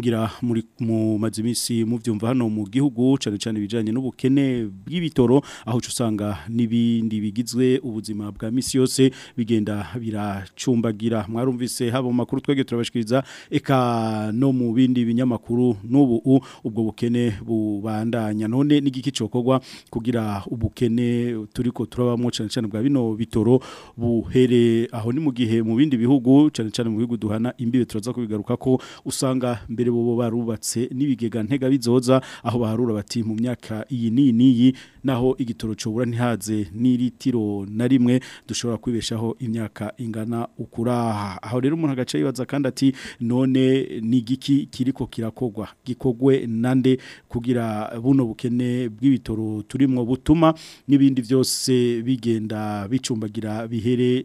ngira muri mu Maze minsi mubyumva hano mu gihugu cyane cyane ibijyanye n'ubukene bw'ibitoro aho usanga n'ibindi bigizwe ubuzima bwa minsi yose bigenda biracumbagira mwarumvise haba mu makuru twege turabashikiriza eka no mu bindi binyamakuru n'ubu ubwo bukene bubandanya none n'igiki cyokorwa kugira ubukene turiko turabamo cyane cyane bwa bino bitoro buhere aho ni mu gihe mu bindi bihugu cyane cyane mu bihugu duhana imbibe turaza kubigaruka ko usanga mbere Bobo barubatse n'ibigega ntega bizoza aho baharura bati mu myaka iyi n'iyi naho igitoro cyobura ntihaze n'iritiro na rimwe dushobora kwibeshaho imyaka ingana ukuraha aho rero umuntu agace yibaza kandi ati none ni igiki kiriko kirakogwa gikogwe nande kugira buno bukene bw'ibitoro turimo butuma n'ibindi byose bigenda bicumbagira bihere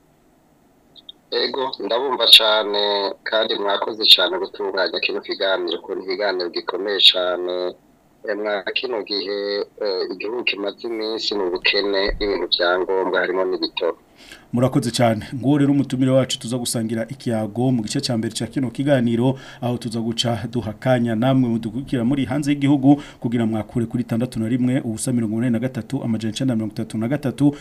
Ego ndabumva cyane kandi mwakoze cyane gutunganya kino kiganiro kuko kiganiro gikomeye cyane eh, kino gihe eh, igihugu kimaze iminsi mu bukene ibintu byangombwa ngombwa harimo n'ibitoro murakoze cyane ngo rero umutumire wacu tuza gusangira ikiyago mu gice cya mbere cya kino kiganiro aho tuza guca duhakanya namwe mudukurikira muri hanze y'igihugu kugira mwakure kuri itandatu na rimwe ubusa mirongo inani na gatatu amajana icyenda mirongo itatu na gatatu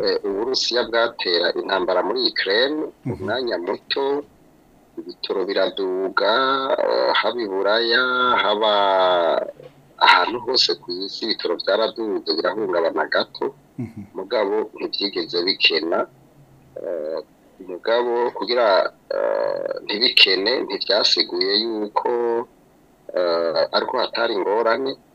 Eh, uburusiya bwatera intambara muri ikirere umwanya mhm. muto ibitoro biraduga eh, haba iburaya haba ahantu hose ku isi ibitoro byaraduze birahungabana gato mhm. mugabo ntibyigeze bikena umugabo eh, kugira ntibikene ntibyasiguye yuko ariko hatari ingorane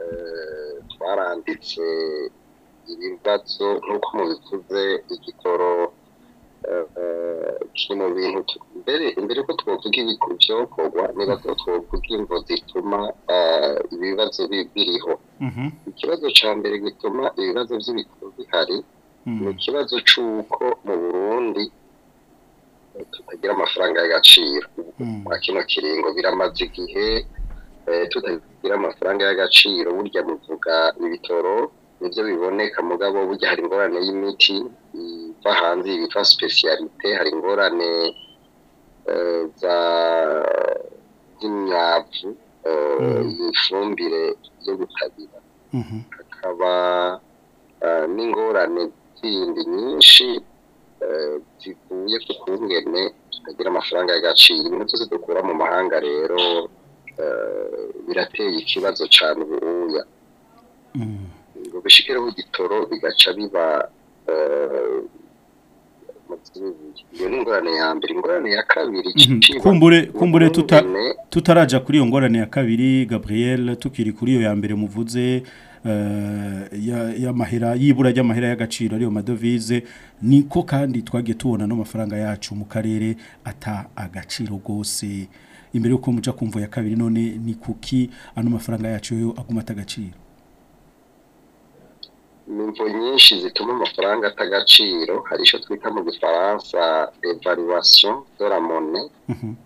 eh, twaranditse ibibazo nk'uko mubivuze igitoro eh, kiri mu bintu mbere ko twavuga ibyokorwa ni bato twavuga imvo zituma ibibazo biriho mm-hmm. ikibazo cya mbere gituma ibibazo by'ibikorwa bihari mm-hmm. ni ikibazo cy'uko mu burundi tutagira amafaranga y'agaciro hmm. muri kino kiringo biramaze igihe eh, tutagira amafaranga y'agaciro burya bivuga ibitoro nibyo biboneka mugabo burya hari ingorane y'imiti iva hanze bita sipesiyalite hari ingorane eh, z'imyavu eh, hmm. ifumbire yo gutabira hmm. hakaba n'ingorane zindi nyinshi bivuye ku kungene tutagira amafaranga y'agaciro ibintu byose dukura mu mahanga rero eh, birateye ikibazo cyane ubuya mm. ngo bishyireho igitoro bigaca biba eh, iyo ni ingorane ya mbere ingorane ya kabiri mhm. kumbure kumbure kuri iyo ngorane ya kabiri Gabriel tukiri kuri iyo ya mbere muvuze Eh, y'amahera y'ibura ry'amahera y'agaciro ariyo madovize niko kandi twagiye tubona n'amafaranga yacu mu karere ata agaciro rwose imbere y'uko muca kumva ya kabiri none ni kuki ano mafaranga yacu yo aguma atagaciro imvo nyinshi zituma amafaranga atagaciro hari icyo twita mu gifaransa evaluwasiyo doramone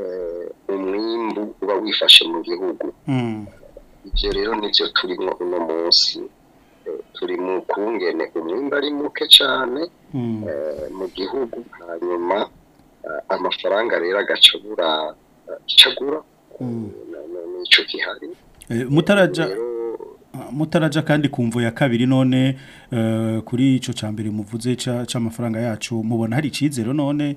eh, umwimbu uba wifashe mu gihugu mm. ibyo rero nibyo turimo uno munsi eh, turi mu kungene umwimbu ari muke cyane mm. eh, mu gihugu hanyuma amafaranga rero agacabura cagura mm. nicyo gihari eh, mutaraja ah, mutaraja kandi ku mvu ya kabiri none eh, kuri icyo cya mbere muvuze cy'amafaranga yacu mubona hari icyizere none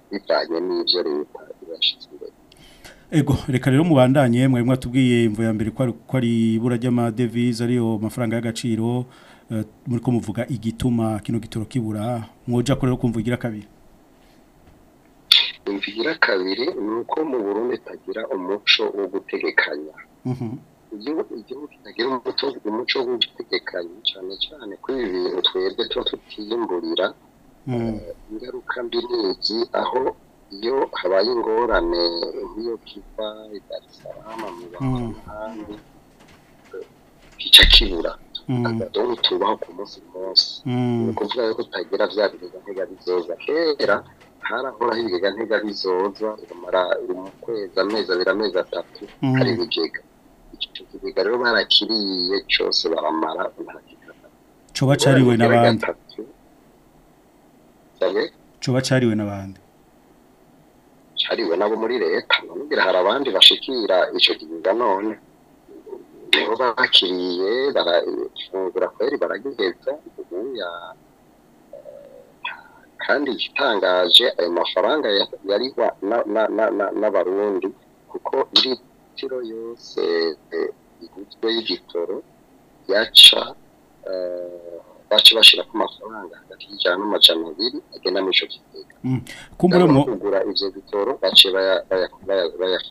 bivanye n'ibyo leta ibashyize imbere ego reka rero mubandanye mwari mwatubwiye imvo ya mbere ko ari ibura ry'amadevize ariyo mafaranga y'agaciro eh, muri ko muvuga igituma kino gitoro kibura mwoja ko rero kumvugira kabiri imvugira kabiri ni uko mu burundi itagira umuco wo gutegekanya mhm. igihugu kitagira umuco wo cyane cyane ko ibi bintu twebwe tuba tutiyimburira hmm. eh, ingaruka mbi ni aho iyo habaye ingorane nk'iyo kiva idarisarama mu bantu n'ahandi hmm. kibura hmm. akadobo tubaho ku munsi munsi ni ukuvuga ko tutagira bya bigega ntigabizoza kera harahoraho ibigega ntigabizoza bimara mu kwezi amezi abiri amezi atatu hari ibigega icyo kigega rero barakiriye cyose baramara coba cariwe n'abandi coba cariwe n'abandi cariwe nabo muri leta nubwira hari abandi bashikira icyo kigega none nibo bakiriye barafungura kweri baragiheza ubuya eh, kandi igitangaje ayo mafaranga yarihwa n'abarundi kuko iri imikiro yose eh, iguzwe y'igitoro yaca eh, baca bashirako amafaranga hagati y'ijana n'amajana abiri agenda muri ico gitega mm. kumburemwo kugura ivyo bitoro bace bayafora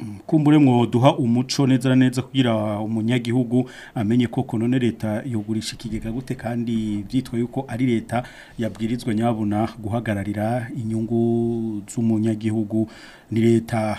mm. kumbure mwoduha umuco neza neza kugira umunyagihugu amenye ko konone leta yogurisha ikigega gute kandi byitwa yuko ari leta yabwirizwa nyabuna guhagararira inyungu z'umunyagihugu ni leta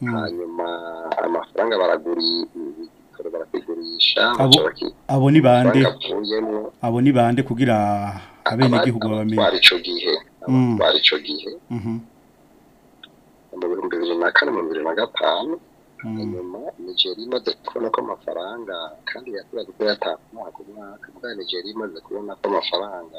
hanyuma amafaranga baragurisha abo ni bande abo ni bande kugira abenegihugu ah, babamenye twari ico gihe twari ah, mm. ico gihe mu mm-hmm. bihumbi bibiri na kane mu bibiri na gatanu hanyuma mm. e nigeria imaze kubona ko amafaranga kandi yakoraga uko yatakumaha ku mwaka bwa nigeria imaze kubona ko amafaranga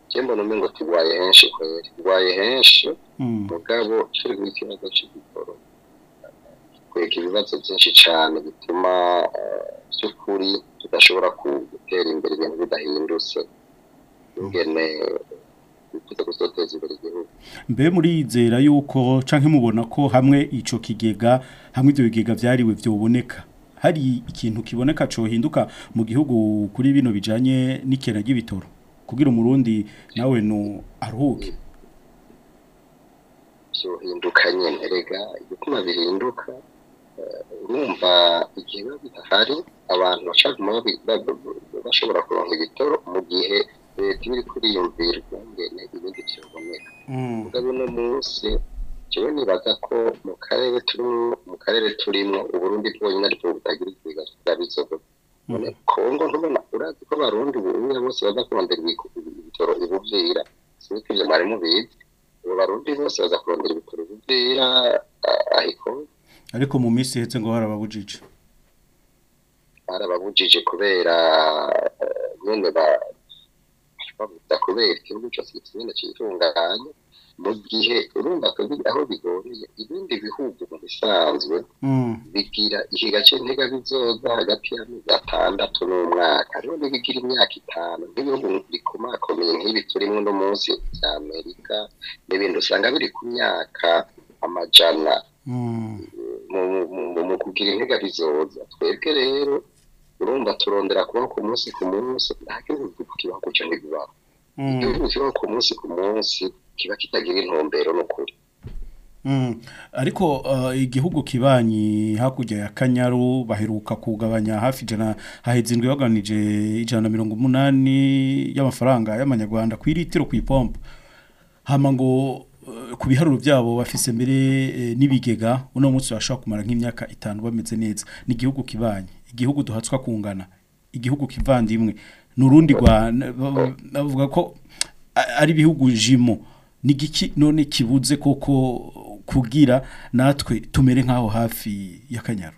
w'abantu ngo turwaye henshi kwere turwaye henshi mugabo turi mu kibazo cy'igitoro kweka ibibazo byinshi cyane bituma by'ukuri tudashobora gutera imbere ibintu bidahindutse ingene kuza guteza imbere igihugu mbe muriyizera yuko canke mubona ko hamwe ico kigega hamwe ivyo bigega vyariwe vyoboneka hari ikintu kiboneka cohinduka mu gihugu kuri bino bijanye n'ikena ry'ibitoro kugira umurundi nawe no aruhuke byohinduka nyene rega ibikuma bihinduka urumva eh, igihe bihari abantu bashobora kuronka ibitoro mu gihe leta iba iri kuriyumvira ifumbire ibindi byaboneka mugabo uno munsi njyewe nibaza ko mu karere turimo mu karere turimo uburundi bwonyine ariko butagira ikigega cya kongo mm. ntubona urazi ko abarundi ubumwe bose baza kurondera ibitoro ibuvira sinzi ko ibyo mwari mubizi ubu barundi bose baza kurondera ibitoro ibuvira ariko ariko mu minsi ihetse ngo harababujije harababujije kubera eh, nyine babuta kubera igihugu cyose gikigenda cyitunganya mu gihe urumva ko aho bigoreye ibindi bihugu mu bisanzwe bigira iki gace ntega bizoza hagati y'amezi atandatu n'umwaka rero ntibigira imyaka itanu nk'ibihugu bikomakomeye nk'ibi turimo uno munsi bya amerika n'ibindi usanga biri ku myaka amajana mu kugira intega bizoza twebwe rero urumva turondera kubaho ku munsi ku munsi nta gihugu kibaho gutyo ntibibaho mm. igihugu kibaho ku munsi ku munsi kiba kitagira intumbero n'ukuri mm. ariko uh, igihugu kibanyi hakurya ya kanyaru baheruka kugabanya hafi ijana hahezindwi baganije ijana na mirongo umunani y'amafaranga y'amanyarwanda ku iritiro ku ipombo hano ngo uh, ku biharuro byabo bafise mbere eh, n'ibigega uno munsi bashobora kumara nk'imyaka itanu bameze neza ni igihugu kibanyi igihugu duhatswa kungana igihugu kivandimwe nurundi rwa navuga ko ari bihugu jimo nigiki none kibuze koko kugira natwe tumere nkaho hafi y'akanyaro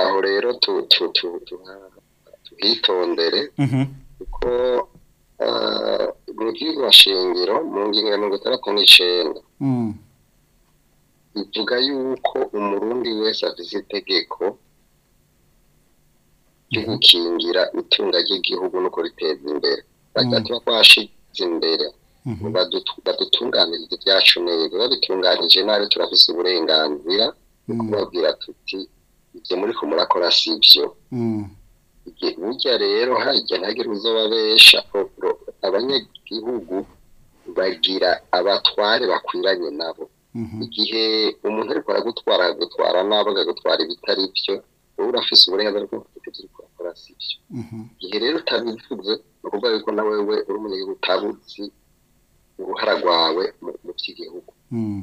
aho rero tu tu tu, tu, tu bwitondere mm-hmm. kuko uh, mu shingiro mu ngingo ya mirongo itandatu n'icyenda bivuga mm. yuko umurundi wese avuze itegeko ryo mm-hmm. gukingira itunga ry'igihugu no kuriteza imbere bagatuba mm. twashize imbere mm-hmm. badutunganiriza ibyacu neza babitunganije nabi turafise uburenganzira mm. kubabwira tuti ibyo muri ko murakora si byo burya rero hajya ntagire uza babesha abanyagihugu bagira abatware bakwiranye nabo mhm. igihe umuntu ariko aragutwara agutwara nabi akagutwara ibitari byo wowe urafise uburenganzira bwo kugira ibyo uriko urakora si byo mhm. igihe rero utabivuze ni ukuvuga yuko nawe we uri umunyagihugu utabuzi uruhara rwawe mu by'igihugu mhm.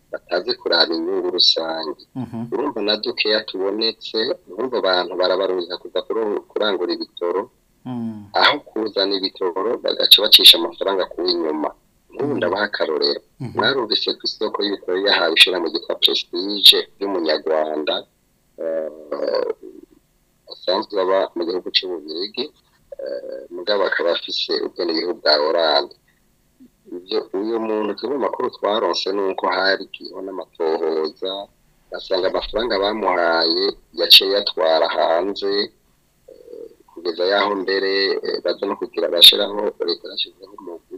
batazi kuraba inyungu rusange mhm. urumva na dukeya tubonetse urumva abantu barabaruza kuza kurangura ibitoro Mm. aho kuzana ibitoro bagaca bacisha amafaranga ku inyuma nk'ubu ndabaha mm. akarorero mm-hmm. mwarumvise ko isoko y'ibitoro yahawe mu ryitwa prestige y’umunyarwanda eh, asanzwe aba mu gihugu cy'ububirigi eh, mugabo akaba afise ubwenegihugu bwa oranje uyu muntu turi amakuru twaronse ni uko hariho n'amatohoza basanga amafaranga bamuhaye yaciye yatwara hanze kugeza yaho mbere eh, baza no kugira bashyiraho leta yashyizeho umugwi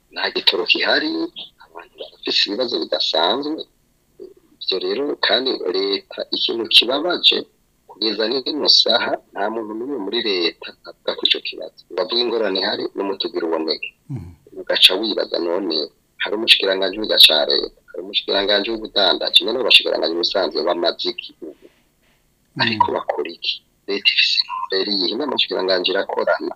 nta gitoro gihari abantu barafite ibibazo bidasanzwe ibyo rero kandi leta ikintu kibabaje kugeza n'ino saha nta muntu n'umwe muri leta avuga ko icyo kibazo bavuga ingorane ihari n'umutugiro uboneke mm-hmm. ugaca wibaza none hari umushikiranganji w'iga cya leta hari umushikiranganji w'ubudandaji kimwe n'abashikiranganji ubusanzwe b'amaziki ubu mm-hmm. ariko bakora iki leta ifite intumbero yihe inama y'umushikiranganji irakorana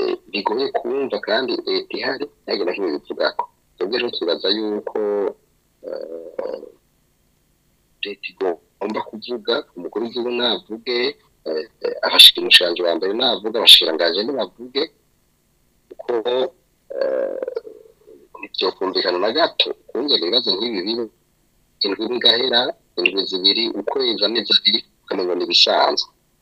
eh, bigoye kumva kandi rihari eh, ntagira kimwe bivugako twebwe rero twibaza yuko leta igomba kuvuga umukuru w'igihugu navuge eh, abashikiranganji wa mbere navuge abashikiranganji ntibavuge kuko eh, kumvikana na gato kongera ibibazo nk'ibi biro indwi ngahera indwi zibiri ukwezi neza abiri ukamenya ibisanzwe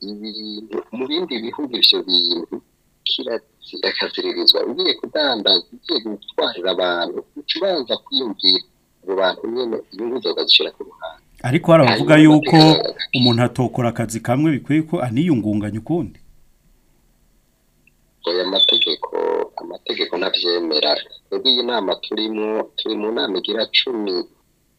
ibintu mu bindi bihugu ivyo bintu kiraziriririzwa ugiye kudandaza ugiye gutwarira abantu uca kwiyumvira abo nyine inyungu bakazishyira ku ruhande ariko hari abavuga yuko umuntu atokora akazi kamwe bikwiye ko aniyungunganya ukundi aya mategeko amategeko ntabyemera twebwe iyi nama turimo turi mu nama igira cumi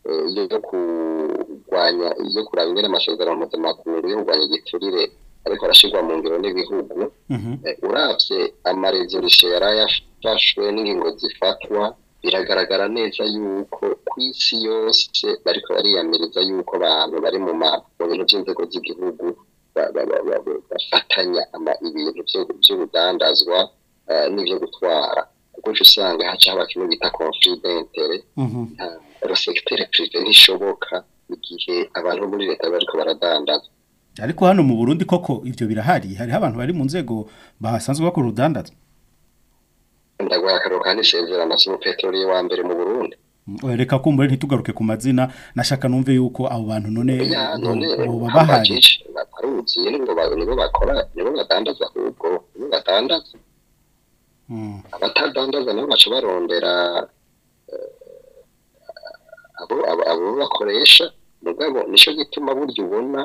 eh, yo kurwanya yo kuraba ingene amasezerano mpuzamakungu yo kurwanya igiturire ariko arashyirwa mu ngiro n'ibihugu mhm. eh, urabye amarezorishe yari yafashwe n'ingingo zifatwa biragaragara neza yuko ku isi yose bariko bariyamiriza yuko abantu bari mu bintu by'inzego z'igihugu bafatanya ibintu by'ubudandazwa eh, n'ibyo gutwara kuko usanga haca haba kimwe bita conflit nta mm-hmm. ah, secteur privé ntishoboka igihe abantu muri leta bariko baradandaza ariko hano mu Burundi koko ibyo birahari hari abantu bari mu nzego basanzwe bakora urudandaza ndaguha akararo kandishengera amasomo peteroli wa mbere mu burundi mm, reka kumbure ntitugaruke ku mazina nashaka numve yuko abo bantu none baba bahari baruziye nibo bakora nibo badandaza ahubwo nibo badandaza mm. abatadandaza nabo baca barondera eh, abo bakoresha mugabo nicyo gituma burya ubona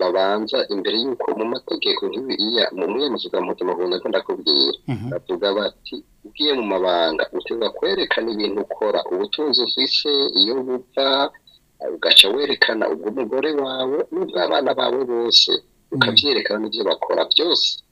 babanza imbere y'uko mu mategeko nk'ibiriya mu mwemezo bwa mpuzamahanga ko ndakubwira bavuga mhm. bati ugiye mu mabanga uteza kwerekana ibintu ukora ubutunzi ufise iyo bupfa ugaca werekana ubw'umugore wawe n'ubw'abana bawe bose mhm. ukabyerekana n'ibyo bakora byose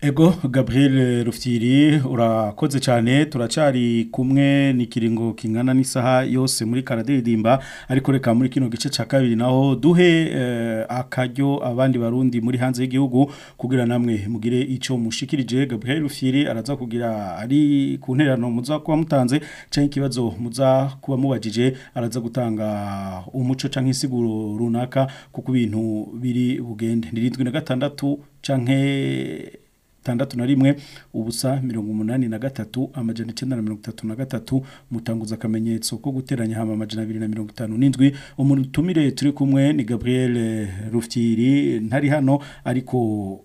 Ego Gabriel Rufyiri urakoze cyane turacari kumwe ni kiringo kingana n'isaha yose muri karadiridimba ariko reka muri kino gice ca kabiri naho duhe eh, akaryo abandi barundi muri hanze y'igihugu kugira namwe mugire icyo mushikirije Gabriel Rufyiri araza kugira ari ku nterano muza kuba mutanze canke kibazo muza kuba mubajije araza gutanga umuco canke insiguro runaka kuko ibintu biri bugende 76 canke itandatu na rimwe ubusa mirongo umunani na gatatu amajana icyenda na mirongo itatu na gatatu mutanguza akamenyetso ko guteranya hama amajana abiri na mirongo itanu n'indwi umutumire turi kumwe ni Gabriel Rufyiri ntari hano ariko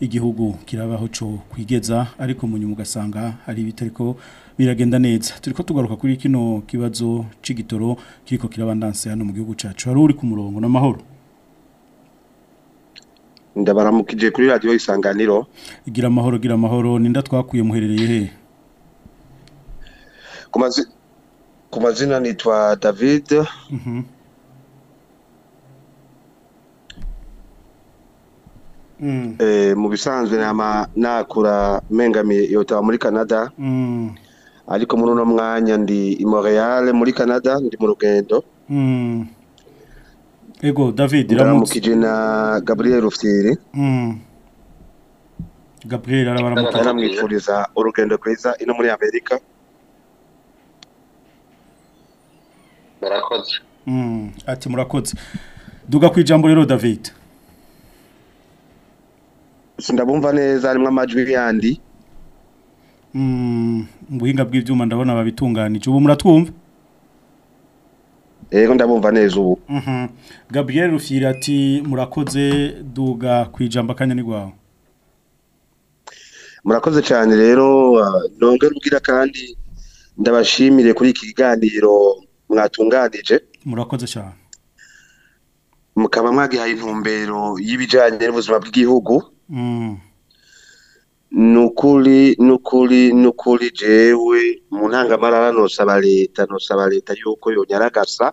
igihugu kirabaho cyo kwigeza ariko munyuma ugasanga hari ibitariko biragenda neza turiko tugaruka kuri kino kibazo c'igitoro kiriko kirabandanse hano mu gihugu cacu hari uri ku murongo n'amahoro ndabaramukije kuri radiyo isanganiro igira amahoro gira amahoro ninda twakuye muherereye he ku mazina nitwa david mhm. mm. eh, mu bisanzwe nakura mengamiye yotaba muri canada mm. ariko muri uno mwanya ndi i montreal muri canada ndi mu rugendo mm. ego david aramukije na gaburiyeri rufiyeri hmm. gaburiyeri arabaramukije aramwifuriza urugendo rwiza ino muri amerika murakoze hmm. ati murakoze duga ku ijambo rero david sindabumva neza harimo amajwi yandi hmm. mu buhinga bw'ibyuma ndabona babitunganije ubu muratwumva rero ndabumva neza ubu mhm. gabriel rufira ati murakoze duga ku ijambo akanyoni rwawe murakoze cyane rero uh, nongera ubwira kandi ndabashimire kuri iki kiganiro mwatunganije murakoze cyane mukaba mwagihaye intumbero y'ibijyanye n'ubuzima bw'igihugu mm. Ni ukuri ni ukuri ni ukuri jewe mu ntangamarara nosaba leta nosaba leta yuko yonyaragasa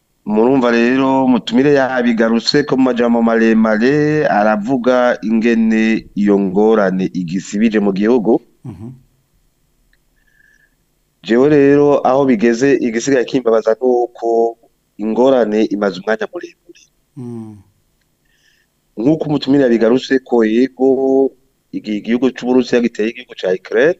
murumva rero mutumire yabigarutse ko mu majambo maremare aravuga ingene iyo ngorane igisibije mu gihugu mhm. jewe rero aho bigeze igisigaye kimbabaza nuko ingorane imaze umwanya muremure mm. nk'uko umutumire yabigarutse ko yego igihe igihugu c'uburusiya giteye igihugu cya Ukraine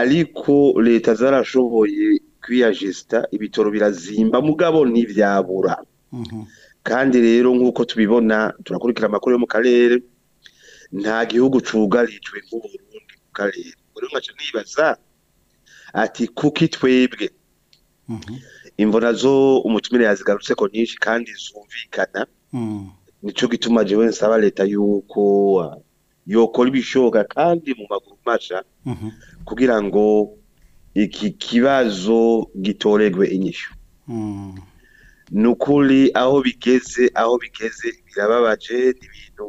ariko leta zarashoboye kwiyajesita ibitoro birazimba mugabo ntibyabura mhm. kandi rero nk'uko tubibona turakurikira amakuru yo mu karere nta gihugu cugarijwe nk'uburundi mu karere rero nkaca nibaza ati kuki twebwe mhm. imvura zo umutumire yazigarutse ko nyinshi kandi zumvikana mhm. nicyo gituma jewe nsaba leta yuko ah, yokora ibishoboka kandi mu maguru masha kugira ngo iki kibazo gitorerwe inyishu hmm. ni ukuri aho bigeze aho bigeze birababaje ni ibintu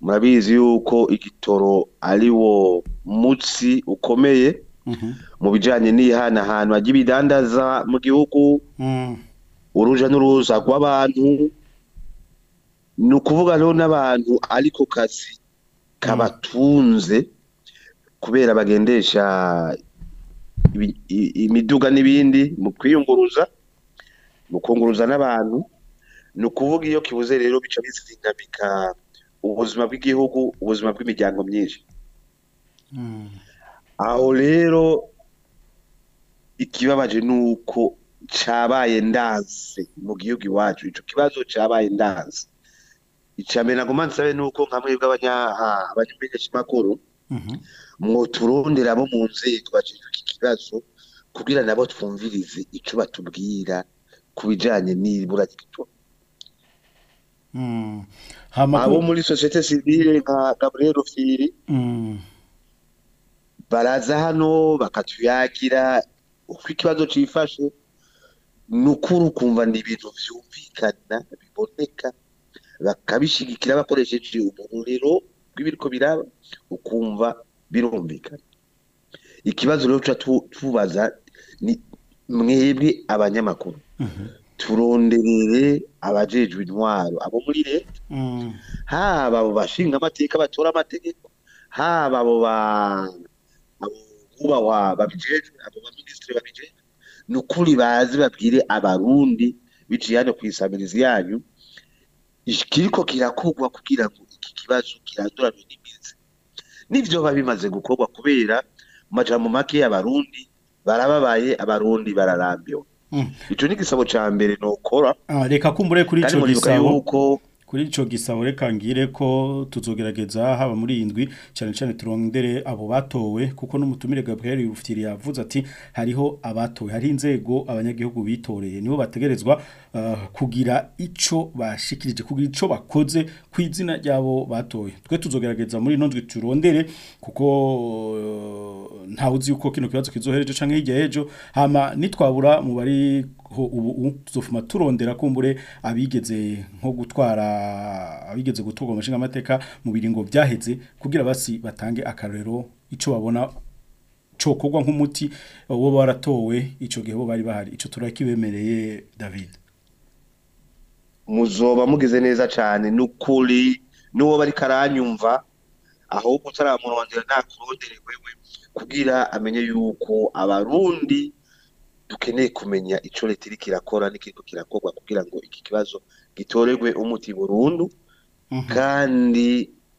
murabizi yuko igitoro ari wo mutsi ukomeye mhm. mu bijyanye n'ihana ahantu hajya ibidandaza mu gihugu hmm. uruja n'uruza rw'abantu ni ukuvuga rero n'abantu ariko kazi kabatunze hmm. kubera bagendesha imiduga n'ibindi mu kwiyunguruza mu kunguruza n'abantu ni ukuvuga iyo kibuze rero bica bizinamika ubuzima bw'igihugu ubuzima bw'imiryango myinshi hmm. aho rero ikibabaje ni uko cyabaye ndanze mu gihugu iwacu icyo kibazo cyabaye ndanze icya mbere nagomba nsabe ni uko nka mwebwe abanyamakuru mwoturondera bo mu nzego bajejwe iki kugira nabo twumvirize ico batubwira ku bijanye n'ibura ry'ibitoro mm. abo muri sosiyete sivile nka Gabriel Rufiri mm. baraza hano bakatuyakira uko ikibazo cifashe nukuru kumva ni ibintu byumvikana biboneka bakabishigikira bakoresheje umuriro bw'ibiriko biraba ukumva birumvikana ikibazo rero tuca tubaza ni mwebwe abanyamakuru mhm. turonderere abajejwe intwaro abo muri leta mm. haba abo bashinga amateka batora amategeko haba abo bubahwa babijejwe abo baminisitiri babijejwe ni ukuri bazi babwire abarundi biciye hano ku isamirizi yanyu ikiriko kirakorwa kugira ngo iki kibazo kiranduranwe n'ibyo biba gukorwa kubera mu make y'abarundi barababaye abarundi bararambiwe mm. icyo ni igisabo cya mbere nokora ah, reka kumbure kuri icyo gisabo kuri ico gisabo reka ngire ko tuzogerageza haba muri indwi cyane cyane turondere abo batowe kuko n'umutumire Gabriel Rufitiri yavuze ati hariho abatowe hari inzego abanyagihugu bitoreye nibo bategerezwa uh, kugira ico bashikirije kugira ico bakoze ku izina ryabo batowe twe tuzogerageza muri ino ndwi turondere kuko uh, ntawe uzi uko kino kibazo kizohereje canke hirya ejo hama nitwabura mu bari zofuma turondera kumbure abigeze nko gutwara abigeze guturwa amashinga amateka mu biringo byaheze kugira basi batange akarero ico babona cokogwa nk'umuti wo baratowe ico gihe bo bari bahari ico turakibemereye David muzoba mugize neza cyane nukuri nuwo bari karanyumva ahubwo utaramurondera nakurondere wewe kugira amenye yuko abarundi dukeneye kumenya icyo leta iri kirakora n'ikiriko kirakorwa kugira ngo iki kibazo gitorerwe umuti burundu mhm. kandi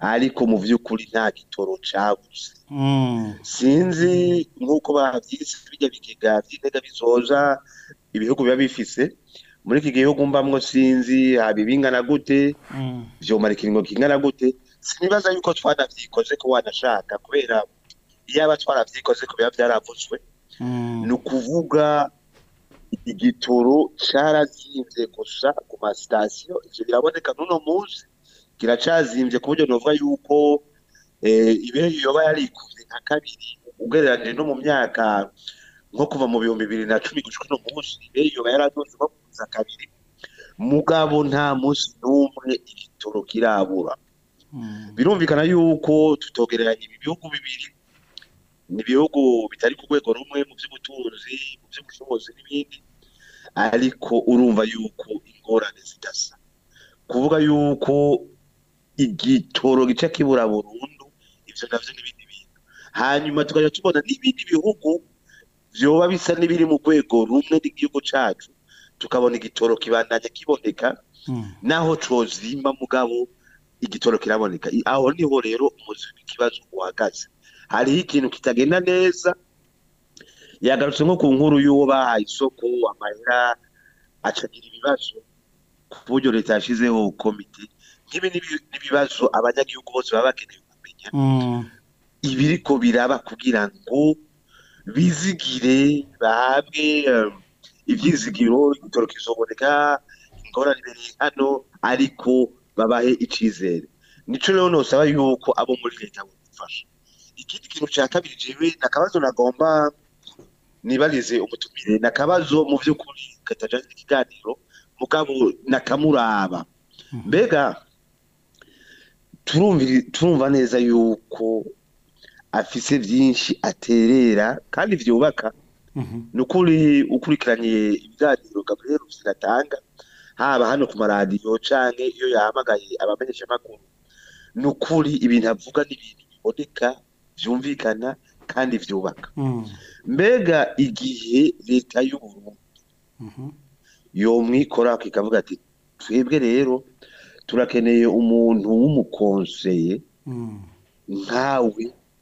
ariko mu by'ukuri nta gitoro cyabuze mm. sinzi nk'uko babyise bijya bigega by'intega bizoza ibihugu biba bifise muri iki gihugu mbamwo sinzi haba ibingana gute byomara mm. ikiringo kingana gute sinibaza yuko twanabyikoze ko wanashaka kubera iyaba twarabyikoze ko biba byaravutswe mm. ni ukuvuga igitoro cyarazimvye gusa ku masitasiyo ivyo biraboneka n'uno munsi kiracazimbye ku buryo novuga yuko eh, ibihe yoba yarikuze nka kabiri ugereranije no mu myaka nko kuva mu bihumbi bibiri na cumi gushika uno munsi ibihe yoba yaradoze no kuza kabiri mugabo nta munsi n'umwe igitoro kirabura hmm. birumvikana yuko tutogereranya ibi bihugu bibiri ni ibihugu bitari ku rwego rumwe mu by'ubutunzi mu by'ubushobozi n'ibindi ariko urumva yuko ingorane zidasa kuvuga yuko igitoro gica kibura burundu ivyo navyo n'ibindi bintu hanyuma tukaja tubona n'ibindi bihugu vyoba bisa n'ibiri mu rwego rumwe n'igihugu cyacu tukabona igitoro kibandanya kiboneka hmm. naho tuzimba mugabo igitoro kiraboneka aho niho rero umuzi w'ikibazo uhagaze hariho ikintu kitagenda neza yagarutse nko ku nkuru y'uwo bahaye isoko amahera acagira ibibazo ku buryo leta yashizeho komite nk'ibi n'ibibazo abanyagihugu bose baba bakeneye kumenya mm. ibiriko biraba kugira ngo bizigire bahabwe um, ibyizigiro igitoro kizoboneka ingorane ibereye hano ariko babahe icyizere nico rero nosaba yuko abo muri leta bamufasha ikindi kintu cya kabiri jewe nakabazo nagomba nibarize umutumire nakabazo mu by'ukuri katajanye ikiganiro mugabo nakamuraba mm-hmm. mbega turumva neza yuko afise byinshi aterera kandi byubaka mhm. nukuri ukuri ukurikiranye ibiganiro gaburiyeri rusina haba hano ku maradiyo canke iyo yahamagaye abamenyesha amakuru ni ibintu avuga n'ibintu biboneka byumvikana kandi byubaka mhm. mbega igihe leta y'uburundi mhm. yomwikorako ikavuga ati twebwe rero turakeneye umuntu w'umukonseye hmm. nkawe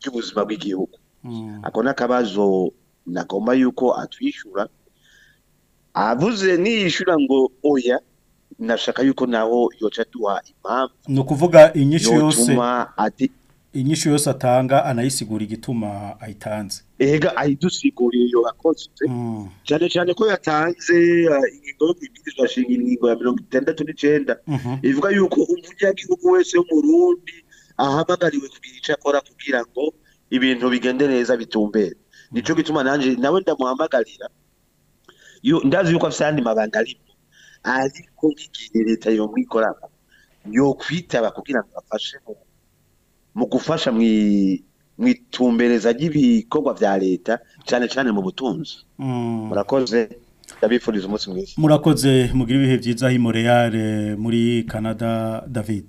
ry'ubuzima bw'igihugu hmm. ako n'akabazo nagomba yuko atwishyura avuze niyishyura ngo oya nashaka yuko nawo yoca duha impamvu ni ukuvuga inyinshi yose inyishu yose atanga anayisigura igituma ayitanze ega ayidusiguriye iyo bakoze mm. cyane cyane ko yatanze uh, ingingo y'umwibwiriza ashinga ya mirongo itandatu n'icenda mhm. ivuga yuko umunyagihugu wese w'umurundi ahamagariwe kugira icyo akora kugira ngo ibintu bigende neza bitumbere mhm. nico gituma nanje nawe ndamuhamagarira ndazi yuko afise ayandi mabanga arimo ariko nk'igihe leta yomwikoramo yokwitaba kugira ngo afashe mu mu gufasha mu itumbereza ry'ibikorwa bya leta cyane cyane mu butunzi mm. murakoze ndabifuriza umunsi mwiza murakoze mugira ibihe byiza himoreyare muri canada david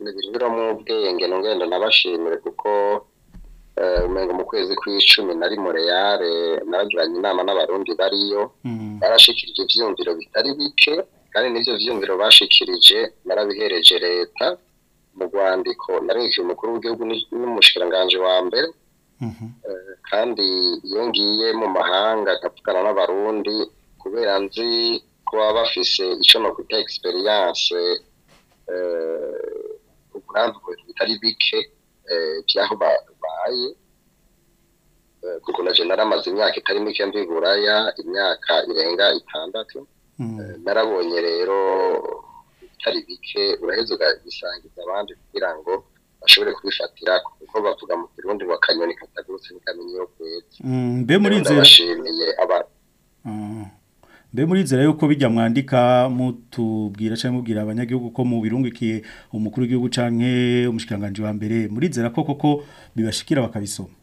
ni mu bwenge ngenda nabashimire kuko eh, mu kwezi kw'icumi nari mureyare nagiranye inama n'abarundi bariyo mhm. barashikirije ibyumviro bitari bike kandi n'ibyo byumviro bashikirije narabihereje leta mu rwandiko narengeje umukuru w'igihugu n'umushyiranganje wa mbere mhm. eh, kandi iyo ngiye mu mahanga nkavugana n'abarundi kubera nzi kuba bafise icyo nakwita egisperiyanse eh, uburambuye bitari bike by'aho eh, babaye eh, kuko na je naramaze imyaka itari mike mbiburaya imyaka irenga itandatu hmm. narabonye rero itari bike uraheza ugasangiza abandi kugira ngo bashobore kubifatira kuko bavuga mu kirundi ngo katagurutse n'ikamenya iyo kweza mm, mbe muri nzira ndabashimiye abantu mm. mbe muri nzira yuko bijya mwandika mutubwira cyangwa mubwira abanyagihugu ko mubirungikiye umukuru w'igihugu canke umushikiranganji wa mbere muri nzira ko koko bibashikira bakabisoma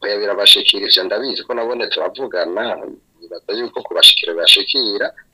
oya birabashikirije ndabizi ko nabone turavugana bibaza yuko kubashikira bashikira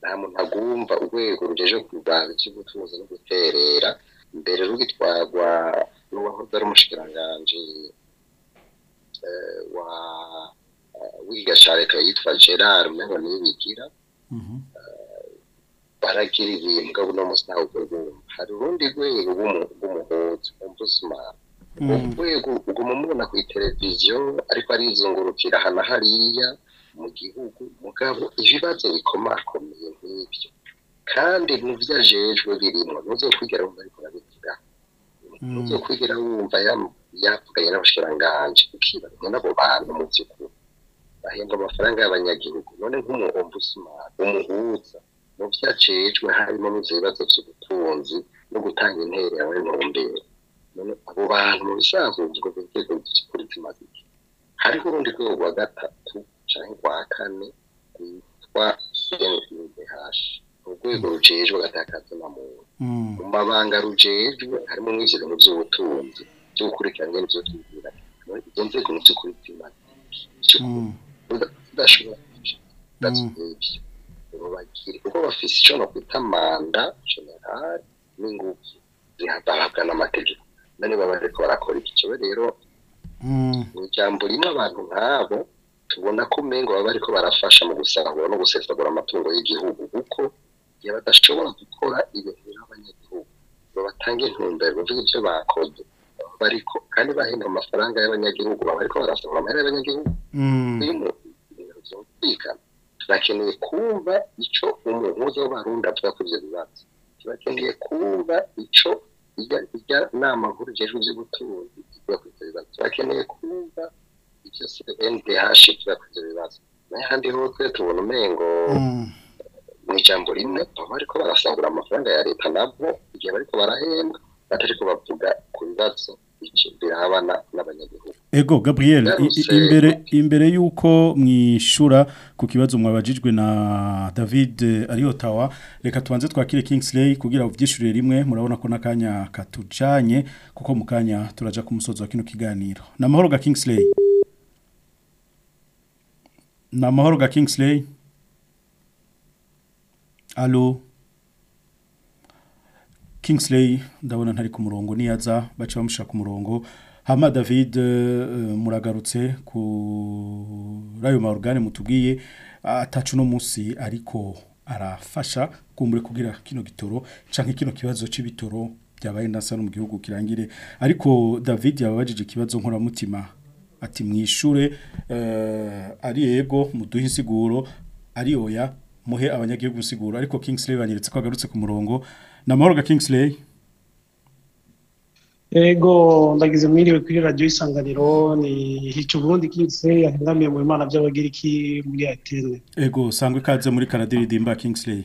nta muntu agomba urwego rugejeje ku rwanda cy'ubucuruzi no guterera mbere rugitwarwa n'uwahoze ari umushikiranganji eh, wa eh, wiga yitwa gerard umenya nibigira mhm. eh, baragira ibintu mugabo munsi ntawe urwumva hari urundi rwego rw'umuhuza w'umvuzima mm. urwego uguma umubona ku iteleviziyo ariko arizungurukira aha hariya mu gihugu mugabo ibibazo bikomakomeye nk'ibyo kandi mubyo ajejwe birimo ntuzokwigera wumva ariko arabigiraho hmm. ntuzokwigera wumva yavuganye n'abashikiranganji ukibaza n'abo bantu mu by'ukuri bahembwa amafaranga y'abanyagihugu none nk'umuombudsman umuhuza mu byo harimo n'ivyo bibazo vy'ubutunzi no gutanga intererano n'intumbero none abo bantu mu bisanzwe ubwo bwego by'ukuri bimaze iki hariho urundi rwego rwa gatatu canke rwa kane rwitwa cndh urwego rujejwe agatakaza na hmm. mu mabanga rujejwe harimo n'ivyo by'ubutunzi byo gukurikirana ibintu byo kwibwira nzego ni byo kubipima udashobora hmm. kuko hmm. bafise ico nokwita manda general n'inguvu zihabwa n'amategeko none baba bariko barakora iki rero mu ijambo rimwe abantu nk'abo tubona ko umengo baba bariko barafasha mu gusahura no gusesagura amatungo y'igihugu kuko igihe badashobora gukora ibintu abanyagihugu babatange intumbero bavuge ibyo bakoze bariko kandi bahembwa amafaranga y'abanyagihugu baba bariko barasaba amahera y'abanyagihugu uyu mm. muntu ibintu turakeneye kumva icyo umuhuza w'abarundi avuga ku ivyo bibazo turakeneye kumva ico ijya nama nkuru ijejwe ivy'ubutunzi ivuga ku ivyo bibazo turakeneye kumva ivyo ndh ivuga ku ivyo bibazo n'ahandi hose tubona umengo mm. mu ijambo rimwe baba bariko barasangura amafaranga ya leta nabo igihe bariko barahembwa batariko bavuga ku bibazo birabana n'abanyagihugu ego gabriel imbere imbere yuko mwishura ku kibazo mwabajijwe na david ariyotawa reka tubanze twakire kingsley kugira uvyishurire rimwe murabona ko n'akanya katujanye kuko mu kanya turaja ku musozi wa kino kiganiro ni amahoro ga kingsley ni amahoro ga kingsley alo Kingsley ndabona ntari ku murongo niyaza bace bamushaka umurongo hama david eh, eh, muragarutse ku rayo marugane mutubwiye atacu no munsi ariko arafasha kumbure kugira kino gitoro cyangwa kino kibazo cy'ibitoro byabaye nasa no mu gihugu kirangire ariko david yababajije ikibazo nkoramutima ati mwishure eh, ari yego muduhe insiguro ari oya muhe abanyagihugu gusigura ariko Kingsley banyeretse ko agarutse ku murongo na mahoro ga Kingsley Ego ndagize mwiriwe kuri radio isanganiro ni hico Burundi Kingsley ahangamiye mu Imana by'abagiriki muri Atene Ego sangwe kaze muri Kanadiridimba Kingsley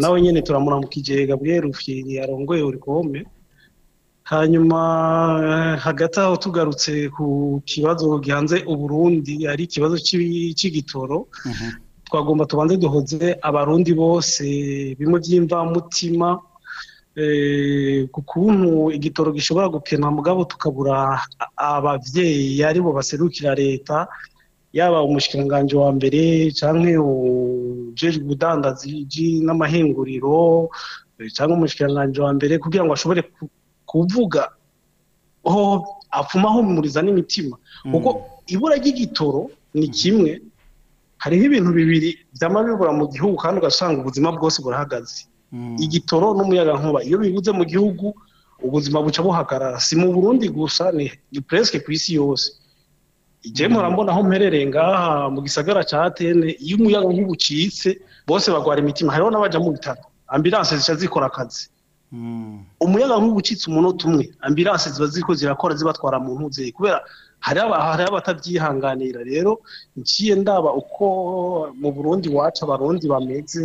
nawe nyine turamuramukije gabriel rufiri yarongoye uri kuhome hanyuma eh, hagati aho tugarutse ku kibazo gihanze uburundi ari ikibazo cy'igitoro twagomba tubanze duhoze abarundi bose bimwe by'imvamutima eh, ku kuntu igitoro gishobora gupimwa mugabo tukabura ababyeyi aribo baserukira leta yaba umushikiranganji wa mbere canke ujejwe ubudandaji n'amahinguriro eh, cyangwa umushikiranganji wa mbere kugira ngo ashobore kuvuga ho apfumaho humuriza n'imitima hmm. kuko ibura ry'igitoro ni hmm. kimwe hariho ibintu bibiri byama bibura mu gihugu kandi ugasanga ubuzima bwose burahagaze hmm. igitoro n'umuyagankuba iyo bibuze mu gihugu ubuzima buca buhagarara si mu burundi gusa ni puresike ku isi yose igihe hmm. murambona aho mperereye ngaha mu gisagara cya atene iyo umuyagankuba ucitse bose bagwara imitima hariho n'abajya mu bitaro ambilanse zica zikora akazi hmm. umuyagankuba ucitse umunota umwe ambilanse ziba ziriko zirakora zibatwara mu ntuzeyi kubera hari abatabyihanganira rero nciye ndaba uko mu Burundi iwacu abarundi bameze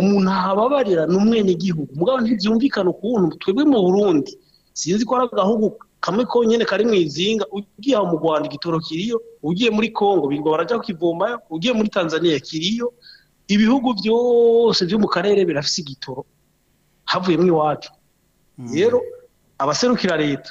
umuntu ahababarira ni umwenegihugu mugabo ntibyumvikana ukuntu twebwe mu burundi sinzi ko ari agahugu kamwe konyine kari mu izinga ugiye mu rwanda igitoro kiriyo ugiye muri congo birwa barajya kukivomayo ugiye muri tanzania kiriyo ibihugu byose byo mu karere birafise igitoro havuyemo iwacu mm. rero abaserukira leta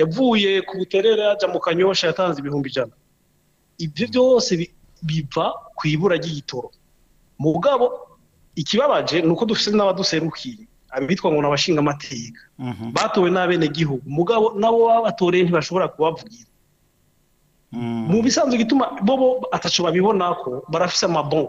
yavuye ku buterere ajya mu kanyosha yatanze ibihumbi ijana ibyo byose biva ku ibura ry'igitoro mugabo ikibabaje ni uko dufite n'abaduserukiye abitwa ngo ni abashingamateka mhm. batowe n'abenegihugu mugabo nabo baba batoreye ntibashobora kubavugira mhm. mu bisanzwe gituma bobo atacu babibona ko barafise amabon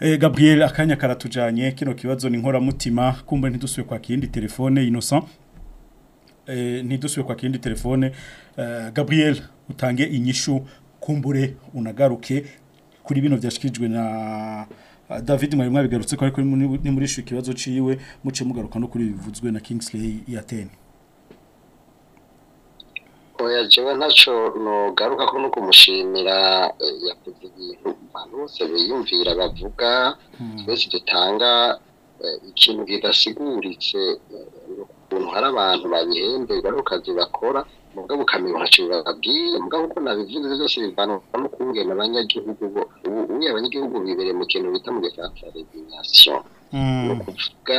Eh, Gabriel akanya karatujanye kino kibazo ni nkoramutima kumbe ntidusubiye kwa kindi telefone Innocent eh, ntidusubiye kwa kindi telefone eh, Gabriel utange inyishu kumbure unagaruke kuri bino byashikijwe na David Mayumwa bigarutse ko ariko ni muri ikibazo ciwe muce mugaruka no kuri bivuzwe na Kingsley Yatene oya jewe ntacyo ntugaruka ko no kumushimira eh, yakoze ibintu abantu bose biyumvira bavuga hmm. twese dutanga eh, ikintu kidasiguritse eh, ukuntu hari abantu babihemberwa n'ukazi bakora mubwo bukamenya ntacyo bibabwiye mubwo kuko nabivuze byose bivana no kubungena abanyagihugu bo ubu abanyagihugu bibereye mu kintu bita mu gifaransa resignation hmm. ni ukuvuga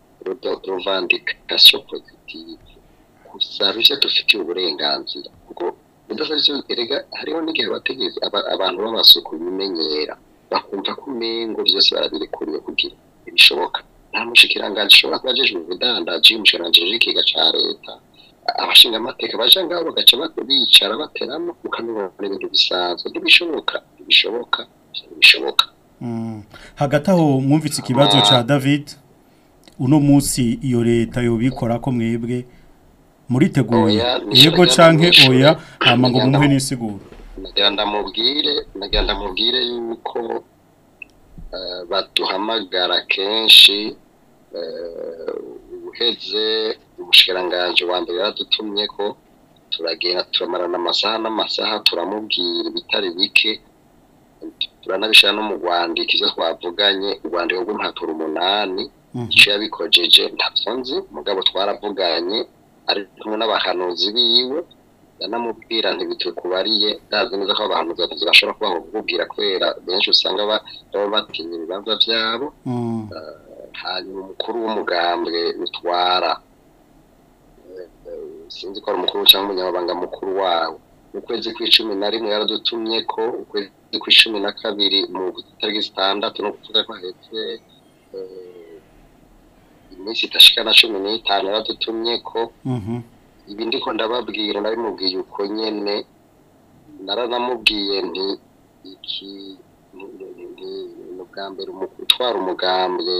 rovandikasiyo pozitivu gusa rushya dufitiye uburenganzira kuko udashobora icyo erega hariho n'igihe abategereza abantu babasuka bimenyera bakumva ko umengo byose barabirekuriye kugira ibishoboka nta mushikiranganji ushobora kuba ajejwe ubudandaji umushikiranganji w'ikiga ca leta abashinga amateka ngaho bagaca bicara bateramo ukamubona ibintu bisanzwe ntibishoboka ntibishoboka ntibishoboka mm. hagati aho mwumvise ikibazo ah. cya david uno munsi iyo leta yobikora ko mwebwe muriteguye yego canke oya hama ngo mumuhe n'isiguro ndagenda mubwire ndagenda mubwire yuko eh, baduhamagara kenshi eh, uheze umushikiranganji wa mbere yaradutumye ko turagenda turamarana amasaha n'amasaha turamubwira ibitari bike turanabishyira no mu rwandiko ibyo twavuganye urwandiko rw'impapuro umunani mhm. icyo yabikojeje ntabyo nzi mugabo twaravuganye ari kumwe n'abahanuzi biwe yanamubwira ntibitukubaye ndazi neza ko abantu bashobora kuba kubwira kubera benshi usanga baba batinya ibibanza byabo mm. ah, hanyuma umukuru w'umugambwe utwara eh, eh, sinzi ko ari umukuru cyangwa umunyamabanga mukuru wawo mu kwezi kw'icumi na rimwe yaradutumye ko ukwezi kw'icumi na kabiri mu tariki zitandatu no kuvuga ko hepfo iminsi idashika na cumi n'itanu yaradutumye ko mhm. ibi ndiko ndababwira nabimubwiye uko nyene naranamubwiye nti iki ubwa mbere utwara umugambi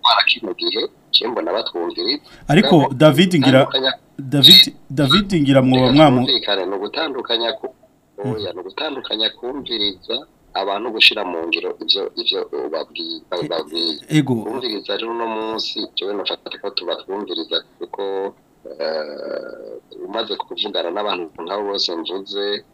twara kino gihe cyembo n'abatwumvira ariko david ngira david david ngira mwoba mwamu ni ugutandukanya kumviriza abantu gushyira mu ngiro ibyo ibyo babwiye bumviriza rero uno munsi tuwe nafata ko tubabumviriza kuko eh, umaze kuvugana n'abantu nk'abo bose mvuze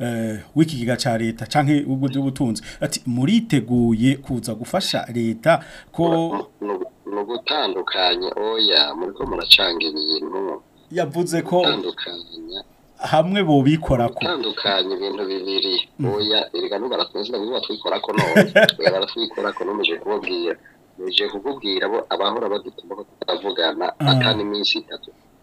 eh, w'iki giga ca leta canke ubwo by'ubutunzi ati muriteguye kuza gufasha leta ko no gutandukanye oya muriko muracanga ibintu yavuze ko hamwe bo bikora ko tandukanye ibintu bibiri mm. oya erega no baratwenza biba twikora ko none baratwikora ko nomeje kubabwira muje kukubwira abahora badutuma ko tutavugana ah. atani itatu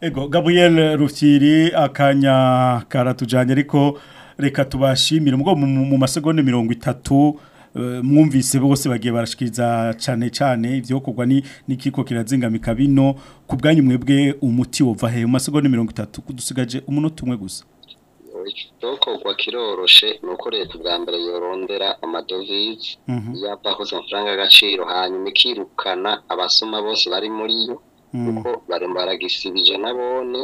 ego Gabriel Rufyiri akanya karatujanye ariko reka tubashimira ubwo mu masegonda mirongo itatu Eh, mwumvise bose bagiye barashikiriza cyane cyane ibyo kugwa n'ikiko kirazingamika bino ku bwanyu mwebwe umuti wova he mu masegonda mirongo itatu dusigaje umunota umwe gusa ikikorwa kiroroshe ni leta ubwa mbere yorondera amadovize mhm. yapa hose amafaranga y'agaciro hanyuma ikirukana abasoma bose bari muri yo mhm. kuko baragisibije n'abone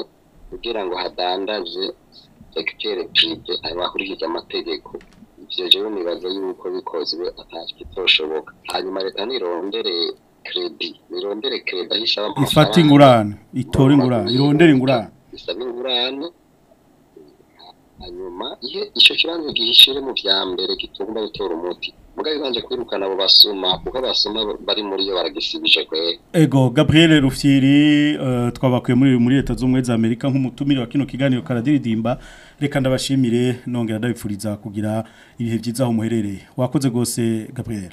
kugira ngo hadandaze segiteri pirive abakurikiza amategeko ibyo rero nibaza yuko bikozwe atashye itoshoboka hanyuma reka nirondere kredi nirondere kredi aho amafaranga ifata ingurane itora ingurane irondere ingurane isaba ingurane hanyuma iyo icyo kibanza gihishire mu bya mbere gitumba gutora umuti muga bibanje kwirukana abo basuma kuko abasuma bari muri yo baragisibije kwe ego Gabriel Rufyiri uh, twabakuye muri muri leta z'umwe za Amerika nk'umutumire wa kino kiganiro karadiridimba reka ndabashimire nongera ndabifuriza kugira ibihe byiza aho muherereye wakoze gose Gabriel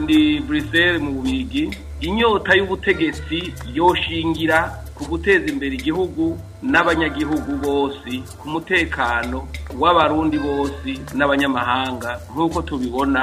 ndi buruseli mu bigi inyota y'ubutegetsi yoshingira ku guteza imbere igihugu n'abanyagihugu bose ku mutekano w'abarundi bose n'abanyamahanga nk'uko tubibona